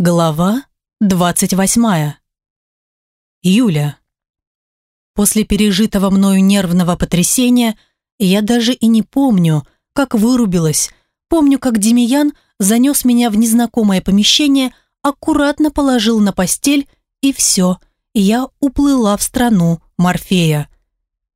Глава 28. Юля. После пережитого мною нервного потрясения я даже и не помню, как вырубилась. Помню, как Демиян занес меня в незнакомое помещение, аккуратно положил на постель, и все, я уплыла в страну Морфея.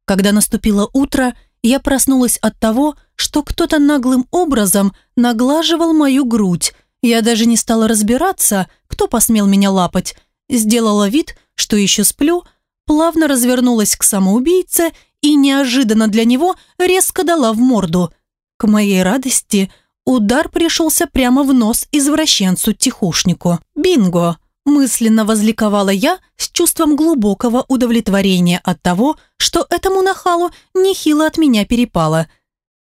Когда наступило утро, я проснулась от того, что кто-то наглым образом наглаживал мою грудь, я даже не стала разбираться, кто посмел меня лапать. Сделала вид, что еще сплю, плавно развернулась к самоубийце и неожиданно для него резко дала в морду. К моей радости удар пришелся прямо в нос извращенцу-тихушнику. «Бинго!» – мысленно возликовала я с чувством глубокого удовлетворения от того, что этому нахалу нехило от меня перепало.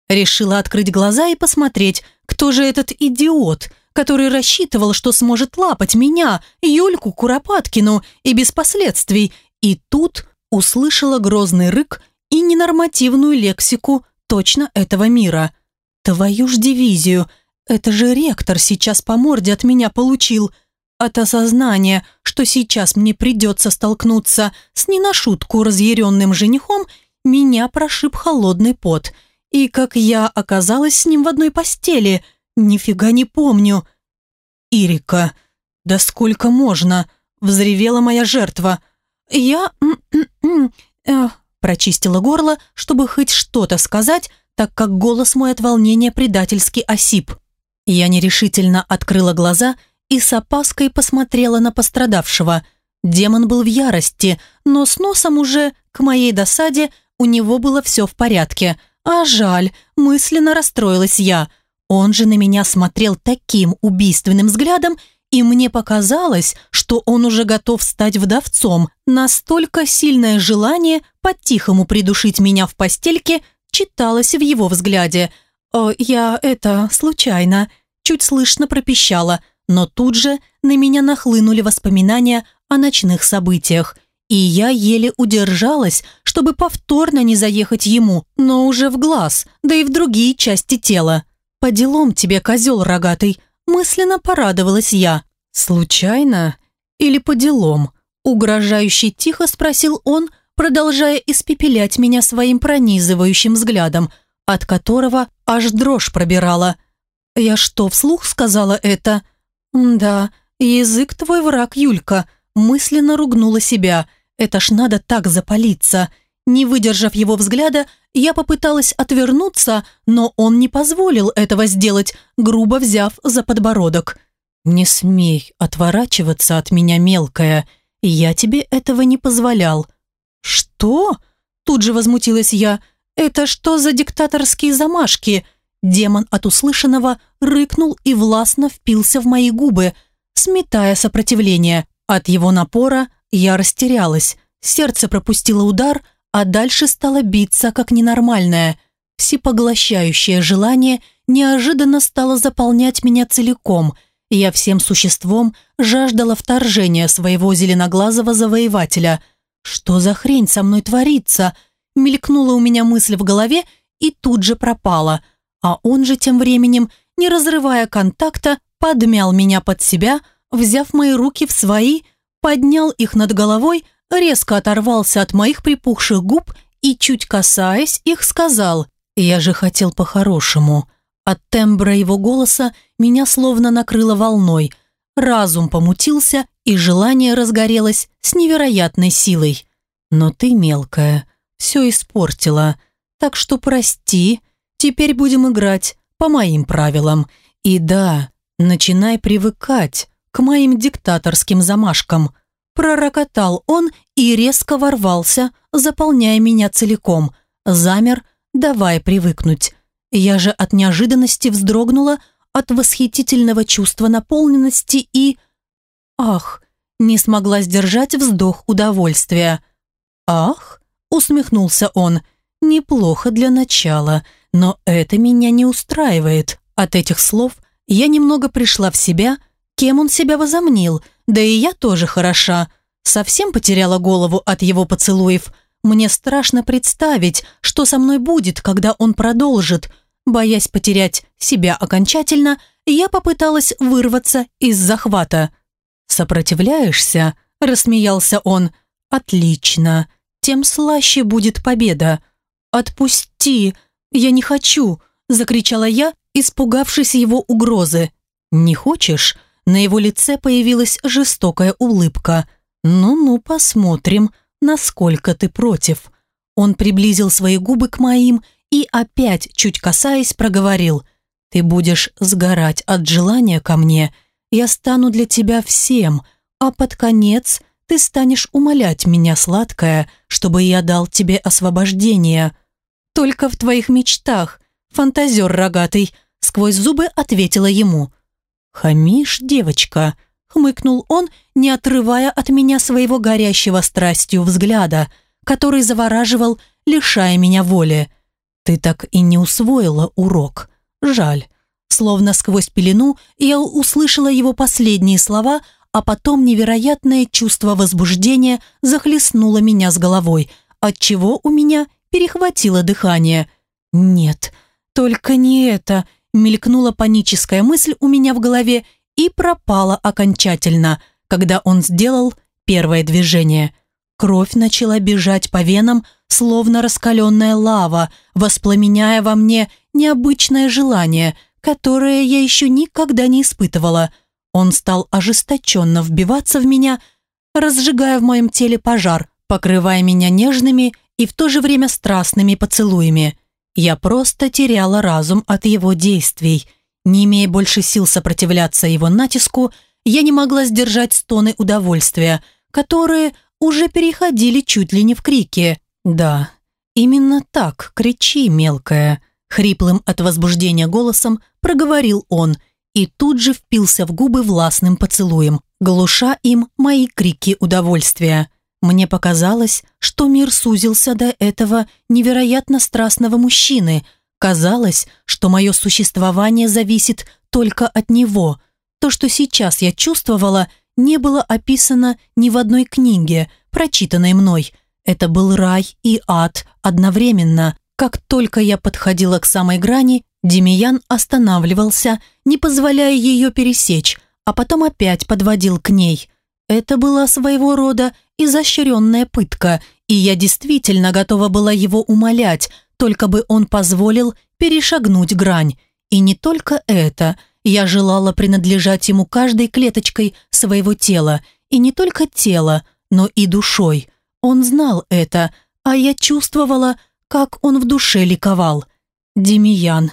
Решила открыть глаза и посмотреть, кто же этот идиот – который рассчитывал, что сможет лапать меня, Юльку Куропаткину, и без последствий, и тут услышала грозный рык и ненормативную лексику точно этого мира. «Твою ж дивизию! Это же ректор сейчас по морде от меня получил!» От осознания, что сейчас мне придется столкнуться с не на шутку разъяренным женихом, меня прошиб холодный пот. И как я оказалась с ним в одной постели – «Нифига не помню». «Ирика, да сколько можно?» – взревела моя жертва. «Я...» э, прочистила горло, чтобы хоть что-то сказать, так как голос мой от волнения предательски осип. Я нерешительно открыла глаза и с опаской посмотрела на пострадавшего. Демон был в ярости, но с носом уже, к моей досаде, у него было все в порядке. А жаль, мысленно расстроилась я – он же на меня смотрел таким убийственным взглядом, и мне показалось, что он уже готов стать вдовцом. Настолько сильное желание по-тихому придушить меня в постельке читалось в его взгляде. «О, я это, случайно», чуть слышно пропищала, но тут же на меня нахлынули воспоминания о ночных событиях. И я еле удержалась, чтобы повторно не заехать ему, но уже в глаз, да и в другие части тела. «По делам тебе, козел рогатый!» Мысленно порадовалась я. «Случайно? Или по делам?» Угрожающе тихо спросил он, продолжая испепелять меня своим пронизывающим взглядом, от которого аж дрожь пробирала. «Я что, вслух сказала это?» «Да, язык твой враг, Юлька», мысленно ругнула себя. «Это ж надо так запалиться». Не выдержав его взгляда, я попыталась отвернуться, но он не позволил этого сделать, грубо взяв за подбородок. «Не смей отворачиваться от меня, мелкая. Я тебе этого не позволял». «Что?» Тут же возмутилась я. «Это что за диктаторские замашки?» Демон от услышанного рыкнул и властно впился в мои губы, сметая сопротивление. От его напора я растерялась. Сердце пропустило удар, а дальше стало биться как ненормальное. Всепоглощающее желание неожиданно стало заполнять меня целиком. Я всем существом жаждала вторжения своего зеленоглазого завоевателя. «Что за хрень со мной творится?» Мелькнула у меня мысль в голове и тут же пропала. А он же тем временем, не разрывая контакта, подмял меня под себя, взяв мои руки в свои, поднял их над головой, резко оторвался от моих припухших губ и, чуть касаясь их, сказал «Я же хотел по-хорошему». От тембра его голоса меня словно накрыло волной. Разум помутился, и желание разгорелось с невероятной силой. «Но ты, мелкая, все испортила. Так что прости, теперь будем играть по моим правилам. И да, начинай привыкать к моим диктаторским замашкам». Пророкотал он и резко ворвался, заполняя меня целиком. Замер, давая привыкнуть. Я же от неожиданности вздрогнула, от восхитительного чувства наполненности и... Ах, не смогла сдержать вздох удовольствия. Ах, усмехнулся он, неплохо для начала, но это меня не устраивает. От этих слов я немного пришла в себя, кем он себя возомнил, да и я тоже хороша. Совсем потеряла голову от его поцелуев. Мне страшно представить, что со мной будет, когда он продолжит. Боясь потерять себя окончательно, я попыталась вырваться из захвата. «Сопротивляешься?» – рассмеялся он. «Отлично. Тем слаще будет победа». «Отпусти! Я не хочу!» – закричала я, испугавшись его угрозы. «Не хочешь?» На его лице появилась жестокая улыбка. «Ну-ну, посмотрим, насколько ты против». Он приблизил свои губы к моим и опять, чуть касаясь, проговорил. «Ты будешь сгорать от желания ко мне. Я стану для тебя всем, а под конец ты станешь умолять меня, сладкая, чтобы я дал тебе освобождение. Только в твоих мечтах, фантазер рогатый», сквозь зубы ответила ему. «Хамишь, девочка», — хмыкнул он, не отрывая от меня своего горящего страстью взгляда, который завораживал, лишая меня воли. «Ты так и не усвоила урок. Жаль». Словно сквозь пелену я услышала его последние слова, а потом невероятное чувство возбуждения захлестнуло меня с головой, отчего у меня перехватило дыхание. «Нет, только не это», мелькнула паническая мысль у меня в голове и пропала окончательно, когда он сделал первое движение. Кровь начала бежать по венам, словно раскаленная лава, воспламеняя во мне необычное желание, которое я еще никогда не испытывала. Он стал ожесточенно вбиваться в меня, разжигая в моем теле пожар, покрывая меня нежными и в то же время страстными поцелуями. Я просто теряла разум от его действий. Не имея больше сил сопротивляться его натиску, я не могла сдержать стоны удовольствия, которые уже переходили чуть ли не в крики. «Да, именно так, кричи, мелкая», хриплым от возбуждения голосом проговорил он и тут же впился в губы властным поцелуем, глуша им мои крики удовольствия. Мне показалось, что мир сузился до этого невероятно страстного мужчины. Казалось, что мое существование зависит только от него. То, что сейчас я чувствовала, не было описано ни в одной книге, прочитанной мной. Это был рай и ад одновременно. Как только я подходила к самой грани, Демиян останавливался, не позволяя ее пересечь, а потом опять подводил к ней. Это была своего рода изощренная пытка, и я действительно готова была его умолять, только бы он позволил перешагнуть грань. И не только это, я желала принадлежать ему каждой клеточкой своего тела, и не только тела, но и душой. Он знал это, а я чувствовала, как он в душе ликовал. «Демиян,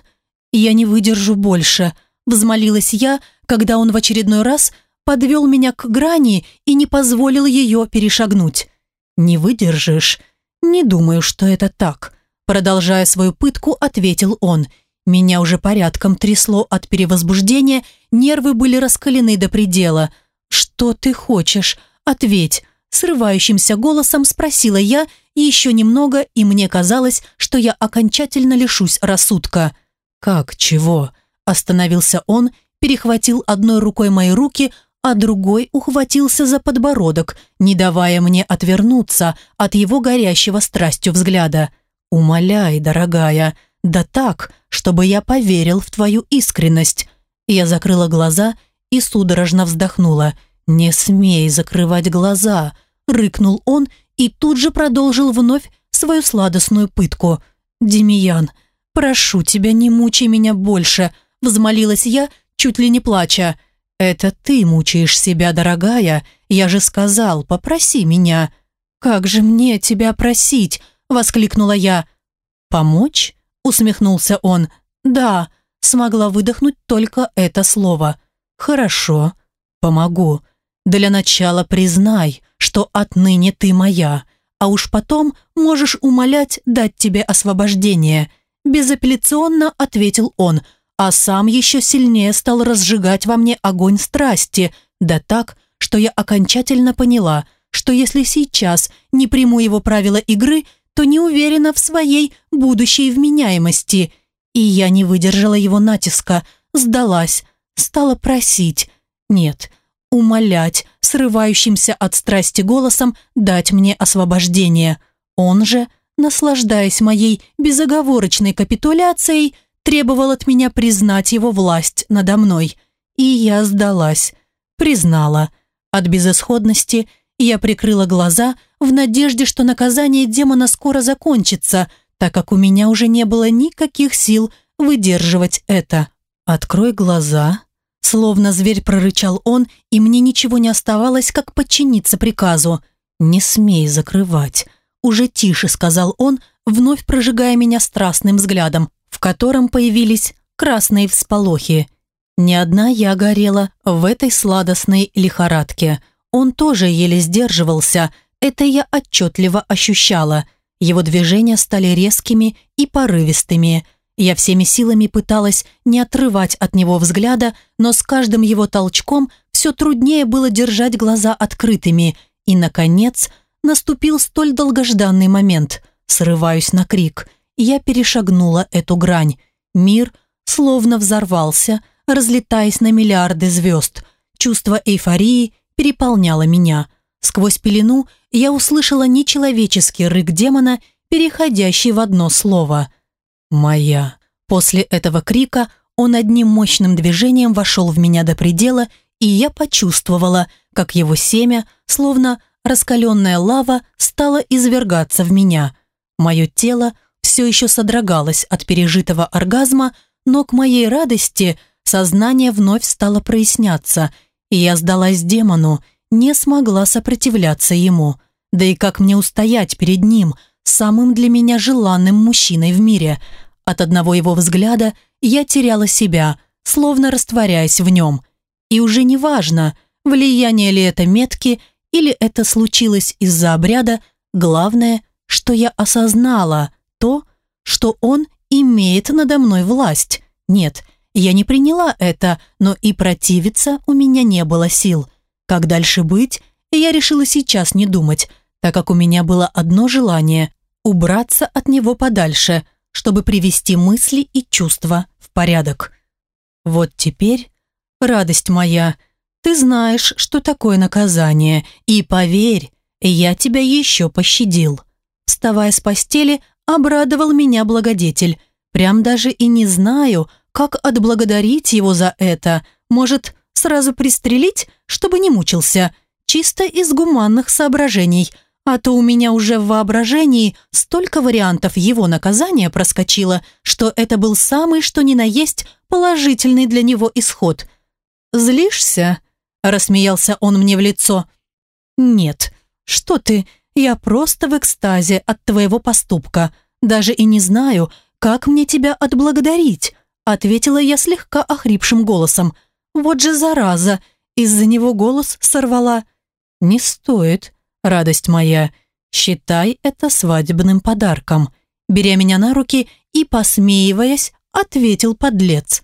я не выдержу больше», – взмолилась я, когда он в очередной раз – подвел меня к грани и не позволил ее перешагнуть. «Не выдержишь?» «Не думаю, что это так», продолжая свою пытку, ответил он. Меня уже порядком трясло от перевозбуждения, нервы были раскалены до предела. «Что ты хочешь? Ответь!» Срывающимся голосом спросила я, и еще немного, и мне казалось, что я окончательно лишусь рассудка. «Как? Чего?» Остановился он, перехватил одной рукой мои руки, а другой ухватился за подбородок, не давая мне отвернуться от его горящего страстью взгляда. «Умоляй, дорогая, да так, чтобы я поверил в твою искренность». Я закрыла глаза и судорожно вздохнула. «Не смей закрывать глаза», — рыкнул он и тут же продолжил вновь свою сладостную пытку. «Демиян, прошу тебя, не мучай меня больше», — взмолилась я, чуть ли не плача. «Это ты мучаешь себя, дорогая. Я же сказал, попроси меня». «Как же мне тебя просить?» – воскликнула я. «Помочь?» – усмехнулся он. «Да», – смогла выдохнуть только это слово. «Хорошо, помогу. Для начала признай, что отныне ты моя, а уж потом можешь умолять дать тебе освобождение», – безапелляционно ответил он – а сам еще сильнее стал разжигать во мне огонь страсти, да так, что я окончательно поняла, что если сейчас не приму его правила игры, то не уверена в своей будущей вменяемости. И я не выдержала его натиска, сдалась, стала просить. Нет, умолять, срывающимся от страсти голосом, дать мне освобождение. Он же, наслаждаясь моей безоговорочной капитуляцией, требовал от меня признать его власть надо мной. И я сдалась. Признала. От безысходности я прикрыла глаза в надежде, что наказание демона скоро закончится, так как у меня уже не было никаких сил выдерживать это. «Открой глаза», Словно зверь прорычал он, и мне ничего не оставалось, как подчиниться приказу. «Не смей закрывать», — уже тише сказал он, вновь прожигая меня страстным взглядом, в котором появились красные всполохи. Не одна я горела в этой сладостной лихорадке. Он тоже еле сдерживался, это я отчетливо ощущала. Его движения стали резкими и порывистыми. Я всеми силами пыталась не отрывать от него взгляда, но с каждым его толчком все труднее было держать глаза открытыми. И, наконец, наступил столь долгожданный момент. Срываюсь на крик. Я перешагнула эту грань. Мир словно взорвался, разлетаясь на миллиарды звезд. Чувство эйфории переполняло меня. Сквозь пелену я услышала нечеловеческий рык демона, переходящий в одно слово. «Моя». После этого крика он одним мощным движением вошел в меня до предела, и я почувствовала, как его семя, словно раскаленная лава, стало извергаться в меня. Мое тело все еще содрогалось от пережитого оргазма, но к моей радости сознание вновь стало проясняться, и я сдалась демону, не смогла сопротивляться ему. Да и как мне устоять перед ним, самым для меня желанным мужчиной в мире? От одного его взгляда я теряла себя, словно растворяясь в нем. И уже не важно, влияние ли это метки или это случилось из-за обряда, главное, что я осознала то, что он имеет надо мной власть. Нет, я не приняла это, но и противиться у меня не было сил. Как дальше быть, я решила сейчас не думать, так как у меня было одно желание – убраться от него подальше, чтобы привести мысли и чувства в порядок. Вот теперь, радость моя, ты знаешь, что такое наказание, и поверь, я тебя еще пощадил. Вставая с постели, обрадовал меня благодетель. Прям даже и не знаю, как отблагодарить его за это. Может, сразу пристрелить, чтобы не мучился? Чисто из гуманных соображений. А то у меня уже в воображении столько вариантов его наказания проскочило, что это был самый что ни на есть положительный для него исход. «Злишься?» – рассмеялся он мне в лицо. «Нет. Что ты? Я просто в экстазе от твоего поступка. Даже и не знаю, как мне тебя отблагодарить ответила я слегка охрипшим голосом. Вот же зараза, из-за него голос сорвала. «Не стоит, радость моя, считай это свадебным подарком», беря меня на руки и, посмеиваясь, ответил подлец.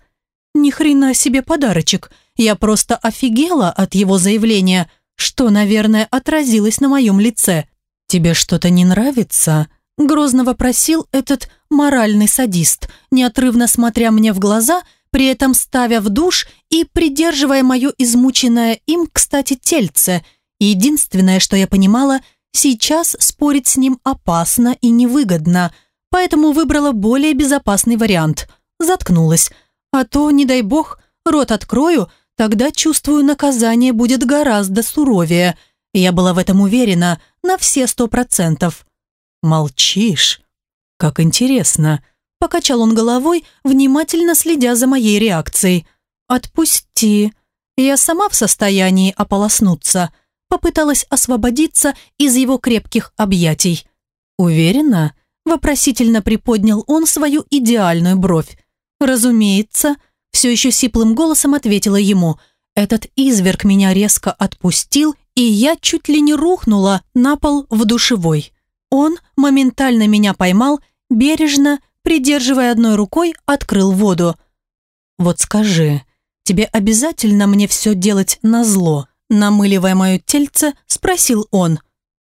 «Ни хрена себе подарочек, я просто офигела от его заявления, что, наверное, отразилось на моем лице. Тебе что-то не нравится?» Грозно вопросил этот моральный садист, неотрывно смотря мне в глаза, при этом ставя в душ и придерживая мое измученное им, кстати, тельце. Единственное, что я понимала, сейчас спорить с ним опасно и невыгодно, поэтому выбрала более безопасный вариант. Заткнулась. А то, не дай бог, рот открою, тогда, чувствую, наказание будет гораздо суровее. Я была в этом уверена на все сто процентов. «Молчишь?» «Как интересно!» Покачал он головой, внимательно следя за моей реакцией. «Отпусти. Я сама в состоянии ополоснуться». Попыталась освободиться из его крепких объятий. «Уверена?» Вопросительно приподнял он свою идеальную бровь. «Разумеется», все еще сиплым голосом ответила ему. Этот изверг меня резко отпустил, и я чуть ли не рухнула на пол в душевой. Он моментально меня поймал, бережно, придерживая одной рукой, открыл воду. «Вот скажи, тебе обязательно мне все делать назло?» Намыливая мое тельце, спросил он.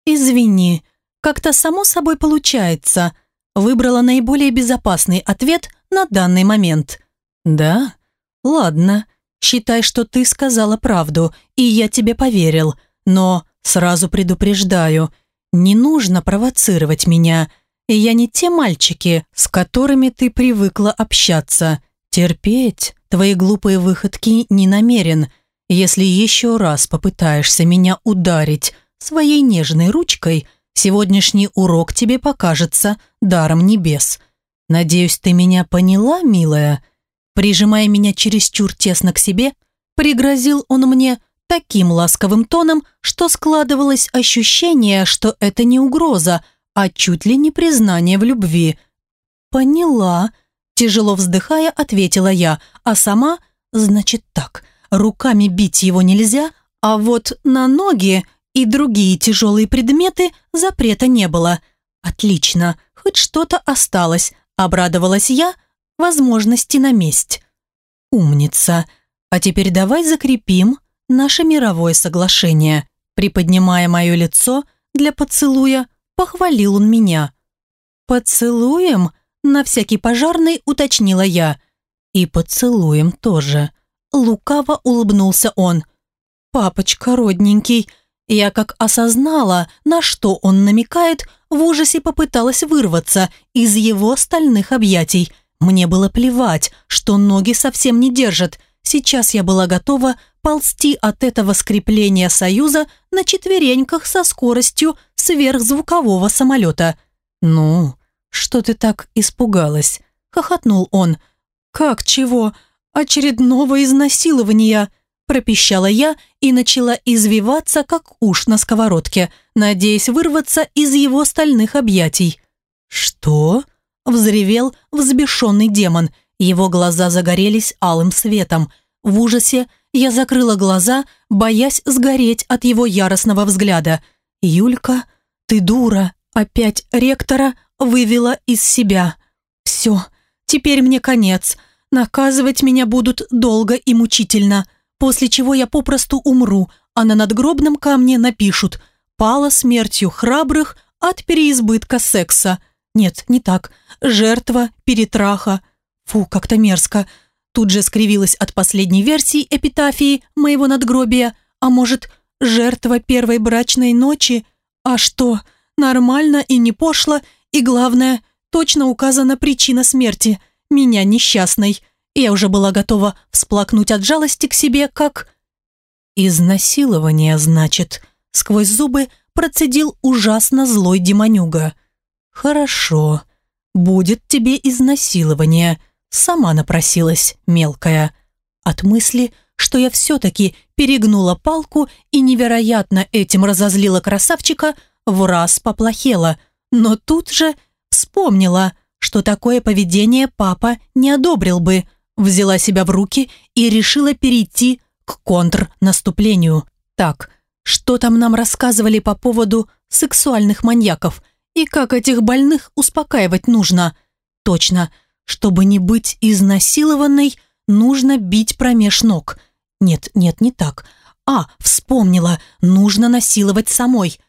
«Извини, как-то само собой получается». Выбрала наиболее безопасный ответ на данный момент. «Да? Ладно. Считай, что ты сказала правду, и я тебе поверил. Но сразу предупреждаю, не нужно провоцировать меня. Я не те мальчики, с которыми ты привыкла общаться. Терпеть твои глупые выходки не намерен. если еще раз попытаешься меня ударить своей нежной ручкой, сегодняшний урок тебе покажется даром небес. Надеюсь, ты меня поняла, милая?» Прижимая меня чересчур тесно к себе, пригрозил он мне таким ласковым тоном, что складывалось ощущение, что это не угроза, а чуть ли не признание в любви. «Поняла», – тяжело вздыхая, ответила я, а сама, значит так, руками бить его нельзя, а вот на ноги и другие тяжелые предметы запрета не было. Отлично, хоть что-то осталось, обрадовалась я возможности на месть. Умница. А теперь давай закрепим наше мировое соглашение. Приподнимая мое лицо для поцелуя, похвалил он меня. «Поцелуем?» – на всякий пожарный уточнила я. «И поцелуем тоже». Лукаво улыбнулся он. «Папочка родненький». Я как осознала, на что он намекает, в ужасе попыталась вырваться из его стальных объятий. Мне было плевать, что ноги совсем не держат. Сейчас я была готова ползти от этого скрепления союза на четвереньках со скоростью сверхзвукового самолета. «Ну, что ты так испугалась?» – хохотнул он. «Как чего? Очередного изнасилования!» – пропищала я и начала извиваться, как уж на сковородке, надеясь вырваться из его стальных объятий. «Что?» – взревел взбешенный демон. Его глаза загорелись алым светом. В ужасе я закрыла глаза, боясь сгореть от его яростного взгляда. «Юлька, ты дура!» Опять ректора вывела из себя. «Все, теперь мне конец. Наказывать меня будут долго и мучительно, после чего я попросту умру, а на надгробном камне напишут «Пала смертью храбрых от переизбытка секса». Нет, не так. Жертва перетраха. Фу, как-то мерзко. Тут же скривилась от последней версии эпитафии моего надгробия. А может, жертва первой брачной ночи? А что, нормально и не пошло, и главное, точно указана причина смерти. Меня несчастной. Я уже была готова всплакнуть от жалости к себе, как... «Изнасилование, значит», — сквозь зубы процедил ужасно злой демонюга. «Хорошо, будет тебе изнасилование», Сама напросилась, мелкая. От мысли, что я все-таки перегнула палку и невероятно этим разозлила красавчика, в раз поплохела. Но тут же вспомнила, что такое поведение папа не одобрил бы. Взяла себя в руки и решила перейти к контрнаступлению. Так, что там нам рассказывали по поводу сексуальных маньяков и как этих больных успокаивать нужно? Точно, чтобы не быть изнасилованной, нужно бить промеж ног. Нет, нет, не так. А, вспомнила, нужно насиловать самой.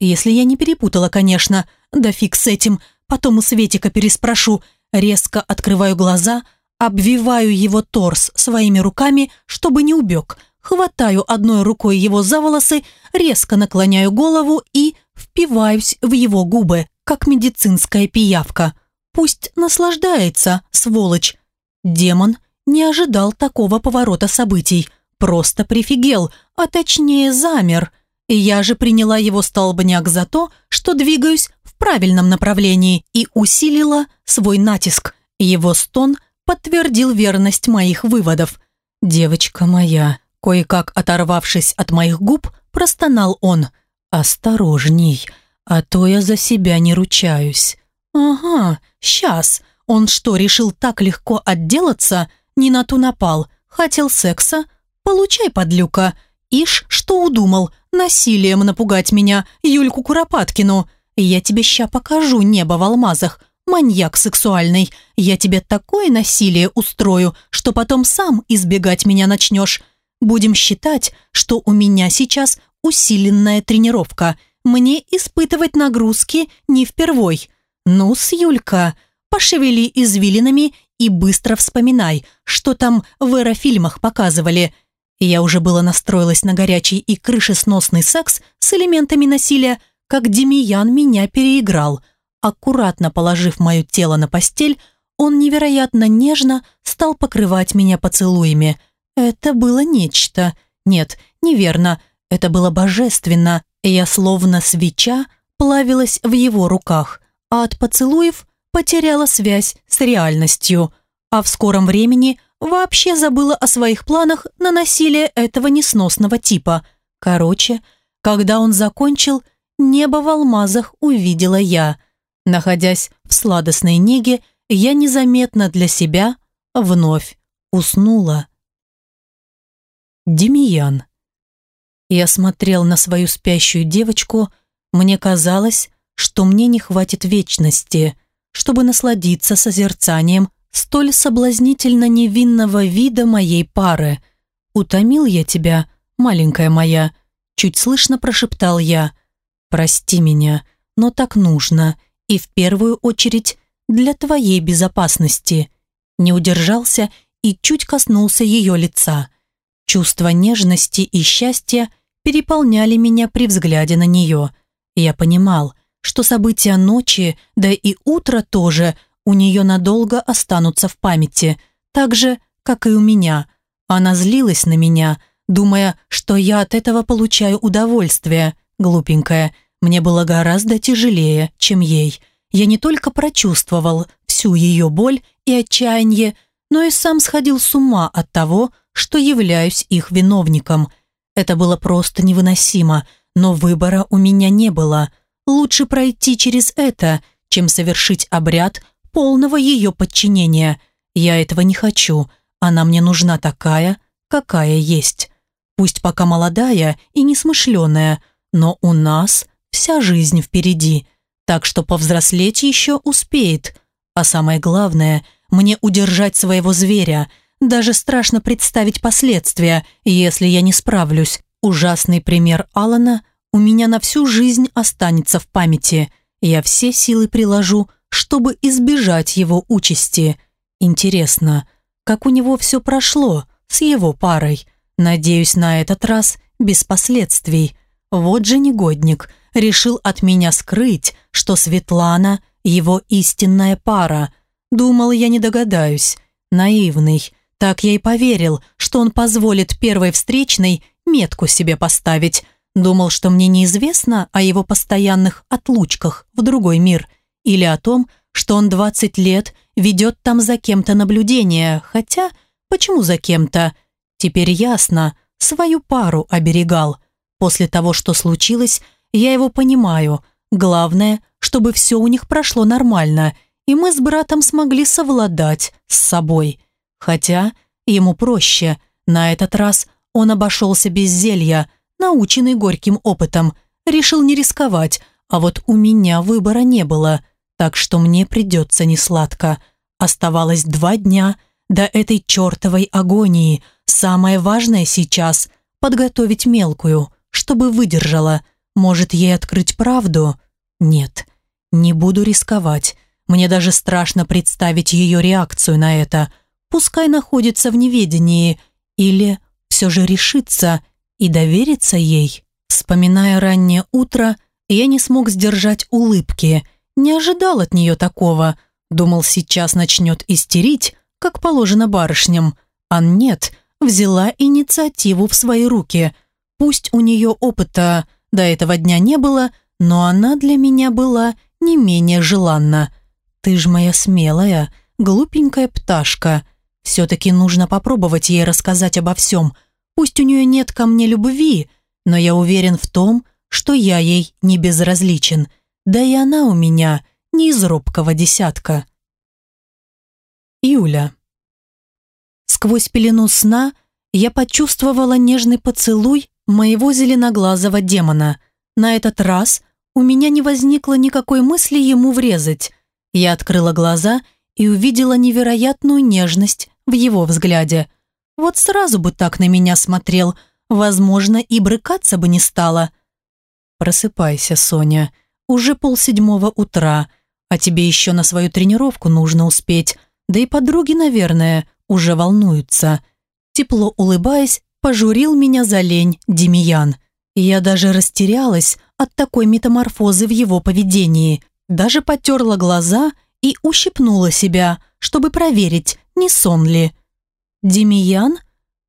Если я не перепутала, конечно. Да фиг с этим. Потом у Светика переспрошу. Резко открываю глаза, обвиваю его торс своими руками, чтобы не убег. Хватаю одной рукой его за волосы, резко наклоняю голову и впиваюсь в его губы, как медицинская пиявка. Пусть наслаждается, сволочь. Демон не ожидал такого поворота событий, просто прифигел, а точнее замер. Я же приняла его столбняк за то, что двигаюсь в правильном направлении и усилила свой натиск. Его стон подтвердил верность моих выводов. «Девочка моя», кое-как оторвавшись от моих губ, простонал он. «Осторожней, а то я за себя не ручаюсь». «Ага, сейчас. Он что, решил так легко отделаться? Не на ту напал. Хотел секса? Получай, подлюка. Ишь, что удумал? Насилием напугать меня, Юльку Куропаткину. Я тебе ща покажу небо в алмазах. Маньяк сексуальный. Я тебе такое насилие устрою, что потом сам избегать меня начнешь. Будем считать, что у меня сейчас усиленная тренировка. Мне испытывать нагрузки не впервой». «Ну, с Юлька, пошевели извилинами и быстро вспоминай, что там в эрофильмах показывали». Я уже было настроилась на горячий и крышесносный секс с элементами насилия, как Демиян меня переиграл. Аккуратно положив мое тело на постель, он невероятно нежно стал покрывать меня поцелуями. Это было нечто. Нет, неверно. Это было божественно. Я словно свеча плавилась в его руках, а от поцелуев потеряла связь с реальностью. А в скором времени вообще забыла о своих планах на насилие этого несносного типа. Короче, когда он закончил, небо в алмазах увидела я. Находясь в сладостной неге, я незаметно для себя вновь уснула. Демиян. Я смотрел на свою спящую девочку, мне казалось, что мне не хватит вечности, чтобы насладиться созерцанием столь соблазнительно невинного вида моей пары. «Утомил я тебя, маленькая моя», чуть слышно прошептал я. «Прости меня, но так нужно, и в первую очередь для твоей безопасности». Не удержался и чуть коснулся ее лица. Чувства нежности и счастья переполняли меня при взгляде на нее. Я понимал, что события ночи, да и утро тоже, у нее надолго останутся в памяти, так же, как и у меня. Она злилась на меня, думая, что я от этого получаю удовольствие. Глупенькая, мне было гораздо тяжелее, чем ей. Я не только прочувствовал всю ее боль и отчаяние, но и сам сходил с ума от того, что являюсь их виновником. Это было просто невыносимо, но выбора у меня не было. Лучше пройти через это, чем совершить обряд полного ее подчинения. Я этого не хочу, она мне нужна такая, какая есть. Пусть пока молодая и несмышленая, но у нас вся жизнь впереди, так что повзрослеть еще успеет. А самое главное – мне удержать своего зверя. Даже страшно представить последствия, если я не справлюсь. Ужасный пример Алана у меня на всю жизнь останется в памяти. Я все силы приложу, чтобы избежать его участи. Интересно, как у него все прошло с его парой? Надеюсь, на этот раз без последствий. Вот же негодник, решил от меня скрыть, что Светлана – его истинная пара – Думал, я не догадаюсь. Наивный. Так я и поверил, что он позволит первой встречной метку себе поставить. Думал, что мне неизвестно о его постоянных отлучках в другой мир. Или о том, что он 20 лет ведет там за кем-то наблюдение. Хотя, почему за кем-то? Теперь ясно, свою пару оберегал. После того, что случилось, я его понимаю. Главное, чтобы все у них прошло нормально – и мы с братом смогли совладать с собой. Хотя ему проще, на этот раз он обошелся без зелья, наученный горьким опытом, решил не рисковать, а вот у меня выбора не было, так что мне придется несладко. Оставалось два дня до этой чертовой агонии. Самое важное сейчас – подготовить мелкую, чтобы выдержала. Может, ей открыть правду? Нет, не буду рисковать. Мне даже страшно представить ее реакцию на это. Пускай находится в неведении. Или все же решится и довериться ей. Вспоминая раннее утро, я не смог сдержать улыбки. Не ожидал от нее такого. Думал, сейчас начнет истерить, как положено барышням. А нет, взяла инициативу в свои руки. Пусть у нее опыта до этого дня не было, но она для меня была не менее желанна. «Ты ж моя смелая, глупенькая пташка. Все-таки нужно попробовать ей рассказать обо всем. Пусть у нее нет ко мне любви, но я уверен в том, что я ей не безразличен. Да и она у меня не из робкого десятка». Юля. Сквозь пелену сна я почувствовала нежный поцелуй моего зеленоглазого демона. На этот раз у меня не возникло никакой мысли ему врезать. Я открыла глаза и увидела невероятную нежность в его взгляде. Вот сразу бы так на меня смотрел, возможно, и брыкаться бы не стала. «Просыпайся, Соня. Уже полседьмого утра, а тебе еще на свою тренировку нужно успеть. Да и подруги, наверное, уже волнуются». Тепло улыбаясь, пожурил меня за лень Демиян. Я даже растерялась от такой метаморфозы в его поведении. Даже потерла глаза и ущипнула себя, чтобы проверить, не сон ли. «Демиян?»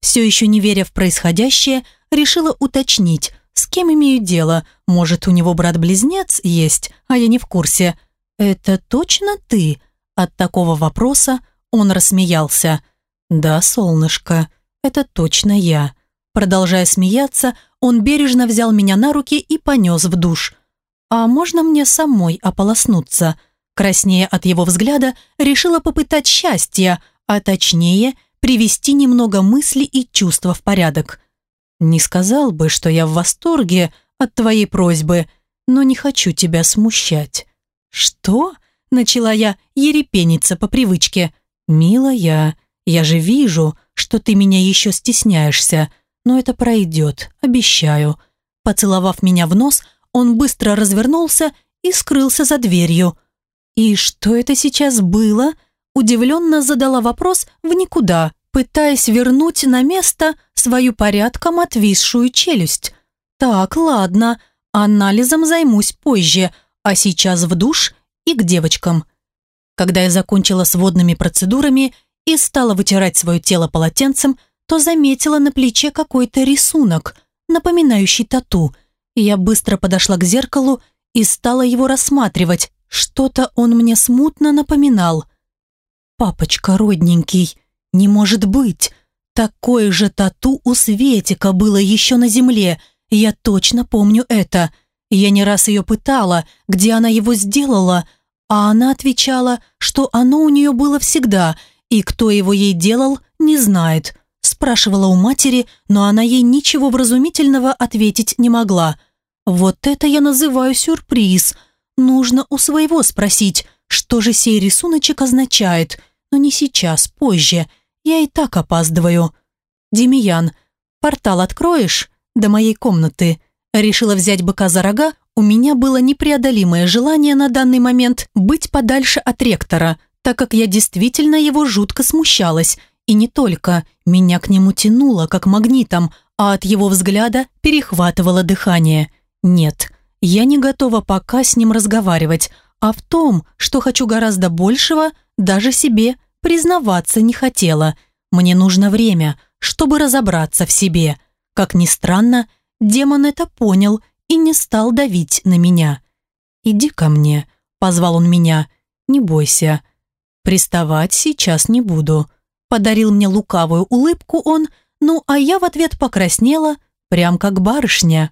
Все еще не веря в происходящее, решила уточнить, с кем имею дело. Может, у него брат-близнец есть, а я не в курсе. «Это точно ты?» От такого вопроса он рассмеялся. «Да, солнышко, это точно я». Продолжая смеяться, он бережно взял меня на руки и понес в душ. «А можно мне самой ополоснуться?» Краснея от его взгляда, решила попытать счастье, а точнее, привести немного мысли и чувства в порядок. «Не сказал бы, что я в восторге от твоей просьбы, но не хочу тебя смущать». «Что?» – начала я ерепениться по привычке. «Милая, я же вижу, что ты меня еще стесняешься, но это пройдет, обещаю». Поцеловав меня в нос, он быстро развернулся и скрылся за дверью. «И что это сейчас было?» Удивленно задала вопрос в никуда, пытаясь вернуть на место свою порядком отвисшую челюсть. «Так, ладно, анализом займусь позже, а сейчас в душ и к девочкам». Когда я закончила с водными процедурами и стала вытирать свое тело полотенцем, то заметила на плече какой-то рисунок, напоминающий тату. Я быстро подошла к зеркалу и стала его рассматривать. Что-то он мне смутно напоминал. «Папочка родненький, не может быть! Такое же тату у Светика было еще на земле, я точно помню это. Я не раз ее пытала, где она его сделала, а она отвечала, что оно у нее было всегда, и кто его ей делал, не знает. Спрашивала у матери, но она ей ничего вразумительного ответить не могла. Вот это я называю сюрприз. Нужно у своего спросить, что же сей рисуночек означает. Но не сейчас, позже. Я и так опаздываю. Демиян, портал откроешь? До моей комнаты. Решила взять быка за рога, у меня было непреодолимое желание на данный момент быть подальше от ректора, так как я действительно его жутко смущалась – и не только, меня к нему тянуло, как магнитом, а от его взгляда перехватывало дыхание. Нет, я не готова пока с ним разговаривать, а в том, что хочу гораздо большего, даже себе признаваться не хотела. Мне нужно время, чтобы разобраться в себе. Как ни странно, демон это понял и не стал давить на меня. «Иди ко мне», — позвал он меня, — «не бойся». «Приставать сейчас не буду», Подарил мне лукавую улыбку он, ну а я в ответ покраснела, прям как барышня.